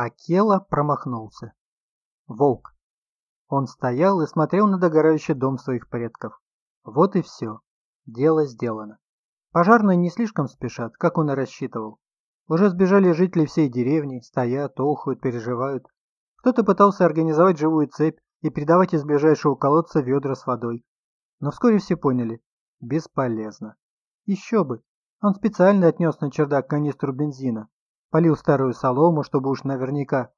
Акела промахнулся. Волк. Он стоял и смотрел на догорающий дом своих предков. Вот и все. Дело сделано. Пожарные не слишком спешат, как он и рассчитывал. Уже сбежали жители всей деревни, стоят, охают, переживают. Кто-то пытался организовать живую цепь и передавать из ближайшего колодца ведра с водой. Но вскоре все поняли – бесполезно. Еще бы. Он специально отнес на чердак канистру бензина. Полил старую солому, чтобы уж наверняка.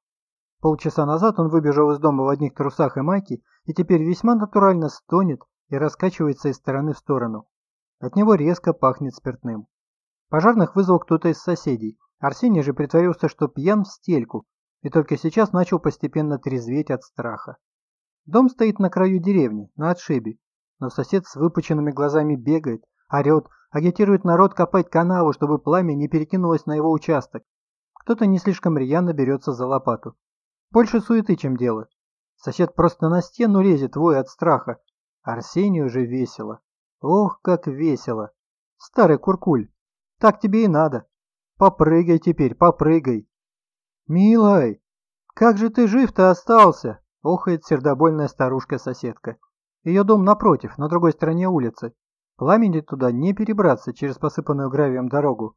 Полчаса назад он выбежал из дома в одних трусах и майке и теперь весьма натурально стонет и раскачивается из стороны в сторону. От него резко пахнет спиртным. Пожарных вызвал кто-то из соседей. Арсений же притворился, что пьян в стельку, и только сейчас начал постепенно трезветь от страха. Дом стоит на краю деревни, на отшибе, но сосед с выпученными глазами бегает, орет, агитирует народ копать канаву, чтобы пламя не перекинулось на его участок. Кто-то не слишком рьяно берется за лопату. Больше суеты, чем дело. Сосед просто на стену лезет, воя от страха. Арсению же весело. Ох, как весело. Старый куркуль, так тебе и надо. Попрыгай теперь, попрыгай. Милый, как же ты жив-то остался? Охает сердобольная старушка-соседка. Ее дом напротив, на другой стороне улицы. Пламени туда не перебраться через посыпанную гравием дорогу.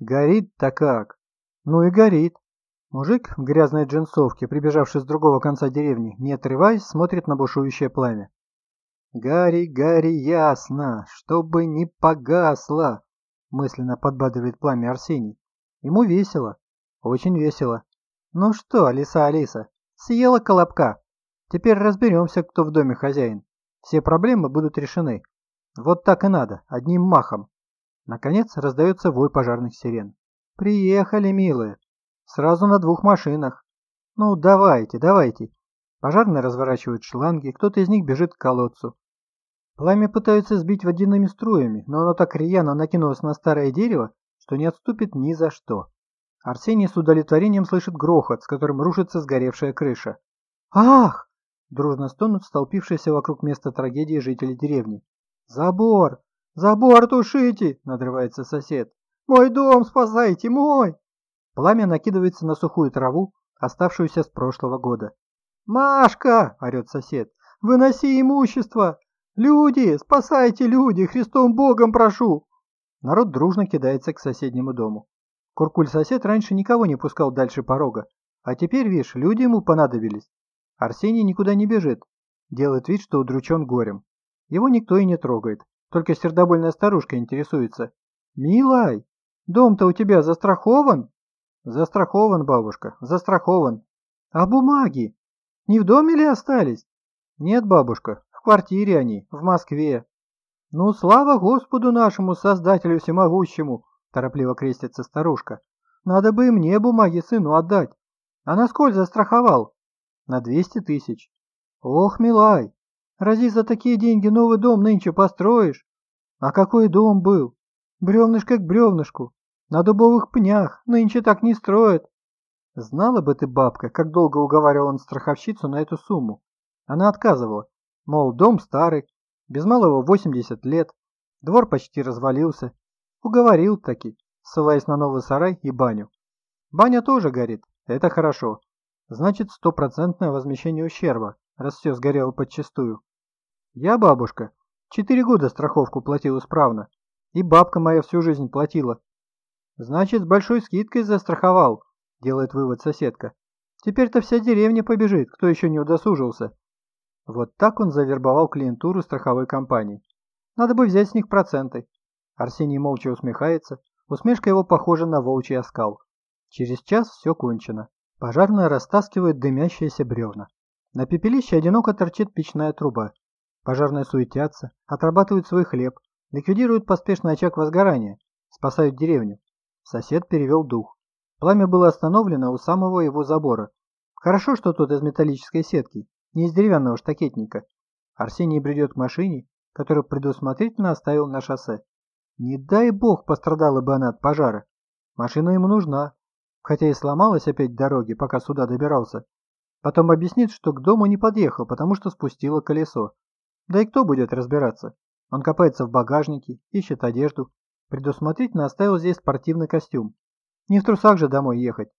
Горит-то как? Ну и горит. Мужик в грязной джинсовке, прибежавший с другого конца деревни, не отрываясь, смотрит на бушующее пламя. «Гарри, Гарри, ясно, чтобы не погасло!» мысленно подбадривает пламя Арсений. Ему весело, очень весело. Ну что, Алиса, Алиса, съела колобка. Теперь разберемся, кто в доме хозяин. Все проблемы будут решены. Вот так и надо, одним махом. Наконец раздается вой пожарных сирен. Приехали, милые. Сразу на двух машинах. Ну, давайте, давайте. Пожарные разворачивают шланги, кто-то из них бежит к колодцу. Пламя пытаются сбить водяными струями, но оно так рьяно накинулось на старое дерево, что не отступит ни за что. Арсений с удовлетворением слышит грохот, с которым рушится сгоревшая крыша. «Ах!» – дружно стонут столпившиеся вокруг места трагедии жители деревни. «Забор! Забор тушите!» – надрывается сосед. «Мой дом спасайте, мой!» Пламя накидывается на сухую траву, оставшуюся с прошлого года. «Машка!» – орет сосед. «Выноси имущество! «Люди! Спасайте, люди! Христом Богом прошу!» Народ дружно кидается к соседнему дому. Куркуль-сосед раньше никого не пускал дальше порога, а теперь, видишь, люди ему понадобились. Арсений никуда не бежит, делает вид, что удручен горем. Его никто и не трогает, только сердобольная старушка интересуется. «Милай, дом-то у тебя застрахован?» «Застрахован, бабушка, застрахован. А бумаги? Не в доме ли остались?» «Нет, бабушка, квартире они, в Москве. Ну, слава Господу нашему, Создателю Всемогущему, торопливо крестится старушка. Надо бы и мне бумаги сыну отдать. А на сколь застраховал? На двести тысяч. Ох, милай, разве за такие деньги новый дом нынче построишь? А какой дом был? Бревнышко к бревнышку. На дубовых пнях нынче так не строят. Знала бы ты, бабка, как долго уговаривал он страховщицу на эту сумму. Она отказывала. Мол, дом старый, без малого 80 лет, двор почти развалился. Уговорил таки, ссылаясь на новый сарай и баню. Баня тоже горит, это хорошо. Значит, стопроцентное возмещение ущерба, раз все сгорело подчистую. Я, бабушка, четыре года страховку платил исправно, и бабка моя всю жизнь платила. Значит, с большой скидкой застраховал, делает вывод соседка. Теперь-то вся деревня побежит, кто еще не удосужился. Вот так он завербовал клиентуру страховой компании. Надо бы взять с них проценты. Арсений молча усмехается. Усмешка его похожа на волчий оскал. Через час все кончено. Пожарные растаскивают дымящиеся бревна. На пепелище одиноко торчит печная труба. Пожарные суетятся, отрабатывают свой хлеб, ликвидируют поспешный очаг возгорания, спасают деревню. Сосед перевел дух. Пламя было остановлено у самого его забора. Хорошо, что тут из металлической сетки, не из деревянного штакетника. Арсений бредет к машине, которую предусмотрительно оставил на шоссе. Не дай бог пострадала бы она от пожара. Машина ему нужна, хотя и сломалась опять дороги, пока сюда добирался. Потом объяснит, что к дому не подъехал, потому что спустило колесо. Да и кто будет разбираться? Он копается в багажнике, ищет одежду. Предусмотрительно оставил здесь спортивный костюм. Не в трусах же домой ехать.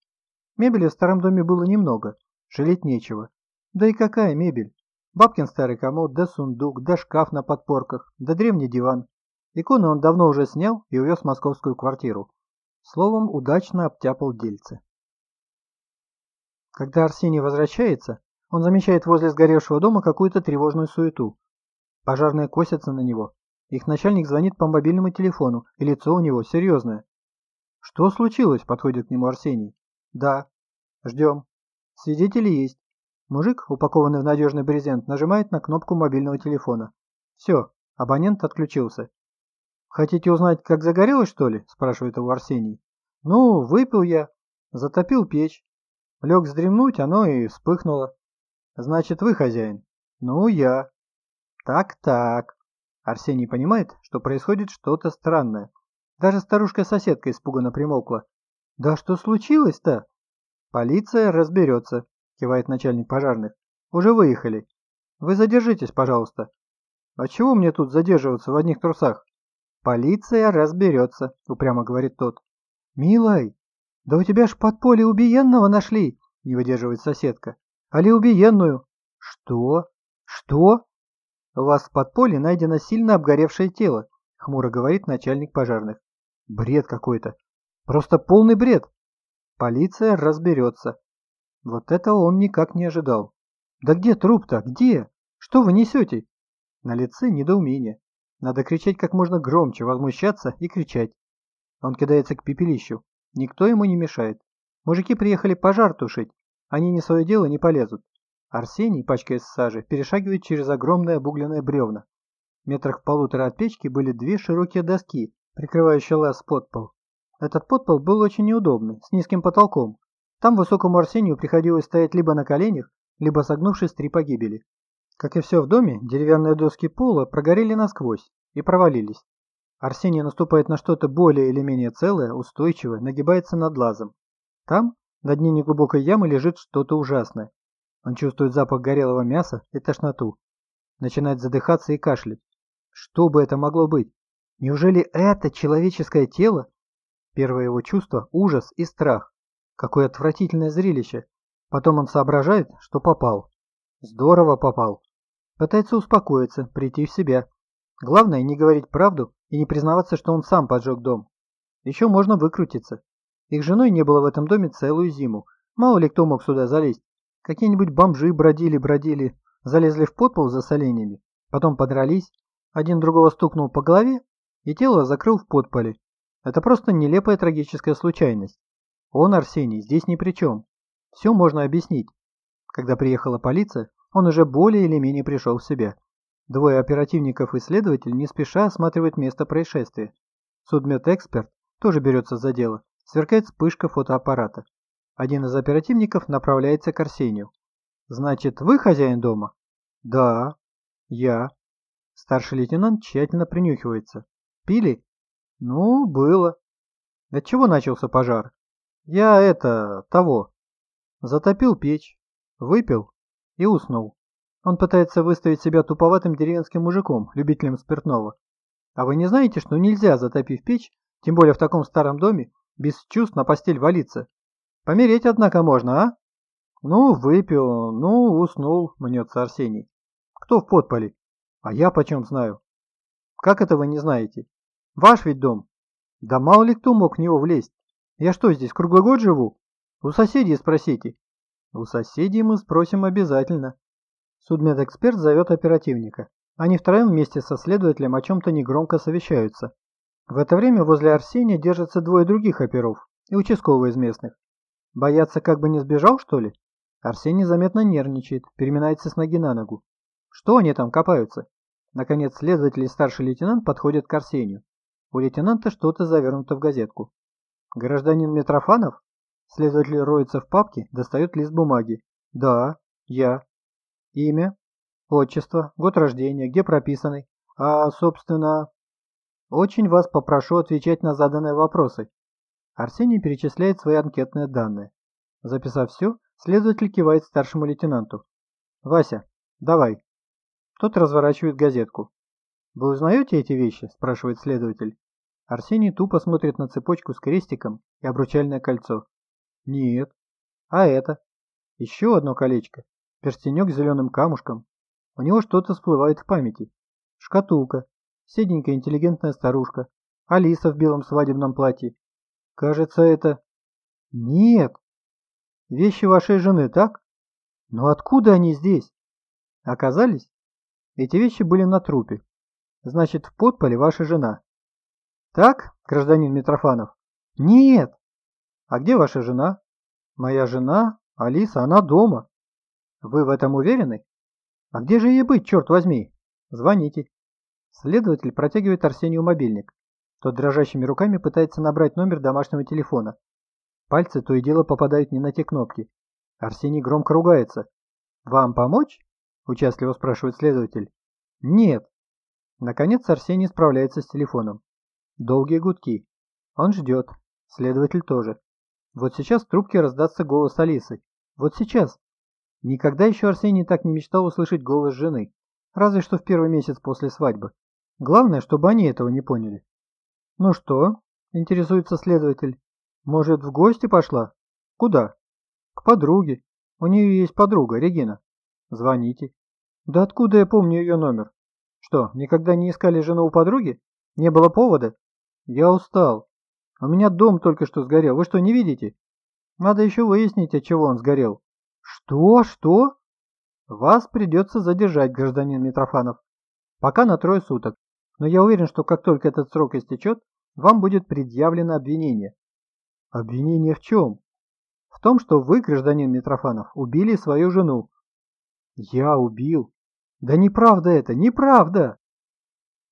Мебели в старом доме было немного, жалеть нечего. Да и какая мебель? Бабкин старый комод, да сундук, да шкаф на подпорках, да древний диван. Иконы он давно уже снял и увез в московскую квартиру. Словом, удачно обтяпал дельцы. Когда Арсений возвращается, он замечает возле сгоревшего дома какую-то тревожную суету. Пожарные косятся на него. Их начальник звонит по мобильному телефону, и лицо у него серьезное. «Что случилось?» – подходит к нему Арсений. «Да». «Ждем». «Свидетели есть». Мужик, упакованный в надежный брезент, нажимает на кнопку мобильного телефона. «Все, абонент отключился». «Хотите узнать, как загорелось, что ли?» – спрашивает его Арсений. «Ну, выпил я, затопил печь. Лег вздремнуть, оно и вспыхнуло. Значит, вы хозяин? Ну, я. Так-так. Арсений понимает, что происходит что-то странное. Даже старушка-соседка испуганно примолкла. Да что случилось-то? Полиция разберется, кивает начальник пожарных. Уже выехали. Вы задержитесь, пожалуйста. А чего мне тут задерживаться в одних трусах? Полиция разберется, упрямо говорит тот. Милай, «Да у тебя ж подполье убиенного нашли!» – не выдерживает соседка. «Али убиенную?» «Что? Что?» «У вас в подполье найдено сильно обгоревшее тело», – хмуро говорит начальник пожарных. «Бред какой-то. Просто полный бред. Полиция разберется». Вот этого он никак не ожидал. «Да где труп-то? Где? Что вы несете?» На лице недоумение. Надо кричать как можно громче, возмущаться и кричать. Он кидается к пепелищу. Никто ему не мешает. Мужики приехали пожар тушить. Они не свое дело не полезут. Арсений, пачкаясь в саже, перешагивает через огромное обугленное бревна. Метрах в полутора от печки были две широкие доски, прикрывающие лаз подпол. Этот подпол был очень неудобный, с низким потолком. Там высокому Арсению приходилось стоять либо на коленях, либо согнувшись три погибели. Как и все в доме, деревянные доски пола прогорели насквозь и провалились. Арсений наступает на что-то более или менее целое, устойчивое, нагибается над лазом. Там, на дне неглубокой ямы, лежит что-то ужасное. Он чувствует запах горелого мяса и тошноту. Начинает задыхаться и кашлять. Что бы это могло быть? Неужели это человеческое тело? Первое его чувство – ужас и страх. Какое отвратительное зрелище. Потом он соображает, что попал. Здорово попал. Пытается успокоиться, прийти в себя. Главное не говорить правду и не признаваться, что он сам поджег дом. Еще можно выкрутиться. Их женой не было в этом доме целую зиму. Мало ли кто мог сюда залезть. Какие-нибудь бомжи бродили-бродили, залезли в подпол за соленьями, потом подрались, один другого стукнул по голове и тело закрыл в подполе. Это просто нелепая трагическая случайность. Он, Арсений, здесь ни при чем. Все можно объяснить. Когда приехала полиция, он уже более или менее пришел в себя. Двое оперативников и следователь не спеша осматривают место происшествия. Судмедэксперт тоже берется за дело. Сверкает вспышка фотоаппарата. Один из оперативников направляется к Арсению. «Значит, вы хозяин дома?» «Да». «Я». Старший лейтенант тщательно принюхивается. «Пили?» «Ну, было». «От чего начался пожар?» «Я это... того». Затопил печь, выпил и уснул. Он пытается выставить себя туповатым деревенским мужиком, любителем спиртного. А вы не знаете, что нельзя, затопив печь, тем более в таком старом доме, без чувств на постель валиться? Помереть, однако, можно, а? Ну, выпил, ну, уснул, мнется Арсений. Кто в подполе? А я почем знаю? Как это вы не знаете? Ваш ведь дом. Да мало ли кто мог в него влезть. Я что, здесь круглый год живу? У соседей спросите. У соседей мы спросим обязательно. Судмедэксперт зовет оперативника. Они втроем вместе со следователем о чем-то негромко совещаются. В это время возле Арсения держатся двое других оперов и участковый из местных. Боятся, как бы не сбежал, что ли? Арсений заметно нервничает, переминается с ноги на ногу. Что они там копаются? Наконец, следователь и старший лейтенант подходят к Арсению. У лейтенанта что-то завернуто в газетку. Гражданин Митрофанов? Следователь роется в папке, достает лист бумаги. Да, я. Имя, отчество, год рождения, где прописаны. А, собственно... Очень вас попрошу отвечать на заданные вопросы. Арсений перечисляет свои анкетные данные. Записав все, следователь кивает старшему лейтенанту. «Вася, давай». Тот разворачивает газетку. «Вы узнаете эти вещи?» – спрашивает следователь. Арсений тупо смотрит на цепочку с крестиком и обручальное кольцо. «Нет». А это? Еще одно колечко. Перстенек с зеленым камушком. У него что-то всплывает в памяти. Шкатулка. Седенькая интеллигентная старушка. Алиса в белом свадебном платье. Кажется, это... Нет. Вещи вашей жены, так? Но откуда они здесь? Оказались? Эти вещи были на трупе. Значит, в подполе ваша жена. Так, гражданин Митрофанов? Нет. А где ваша жена? Моя жена, Алиса, она дома. Вы в этом уверены? А где же ей быть, черт возьми? Звоните. Следователь протягивает Арсению мобильник. Тот дрожащими руками пытается набрать номер домашнего телефона. Пальцы то и дело попадают не на те кнопки. Арсений громко ругается. «Вам помочь?» – участливо спрашивает следователь. «Нет». Наконец Арсений справляется с телефоном. Долгие гудки. Он ждет. Следователь тоже. Вот сейчас в трубке раздастся голос Алисы. Вот сейчас. Никогда еще Арсений так не мечтал услышать голос жены. Разве что в первый месяц после свадьбы. Главное, чтобы они этого не поняли. «Ну что?» – интересуется следователь. «Может, в гости пошла?» «Куда?» «К подруге. У нее есть подруга, Регина». «Звоните». «Да откуда я помню ее номер?» «Что, никогда не искали жену у подруги? Не было повода?» «Я устал. У меня дом только что сгорел. Вы что, не видите?» «Надо еще выяснить, от чего он сгорел». «Что? Что?» «Вас придется задержать, гражданин Митрофанов. Пока на трое суток. Но я уверен, что как только этот срок истечет, вам будет предъявлено обвинение. Обвинение в чем? В том, что вы, гражданин Митрофанов, убили свою жену. Я убил? Да неправда это, неправда!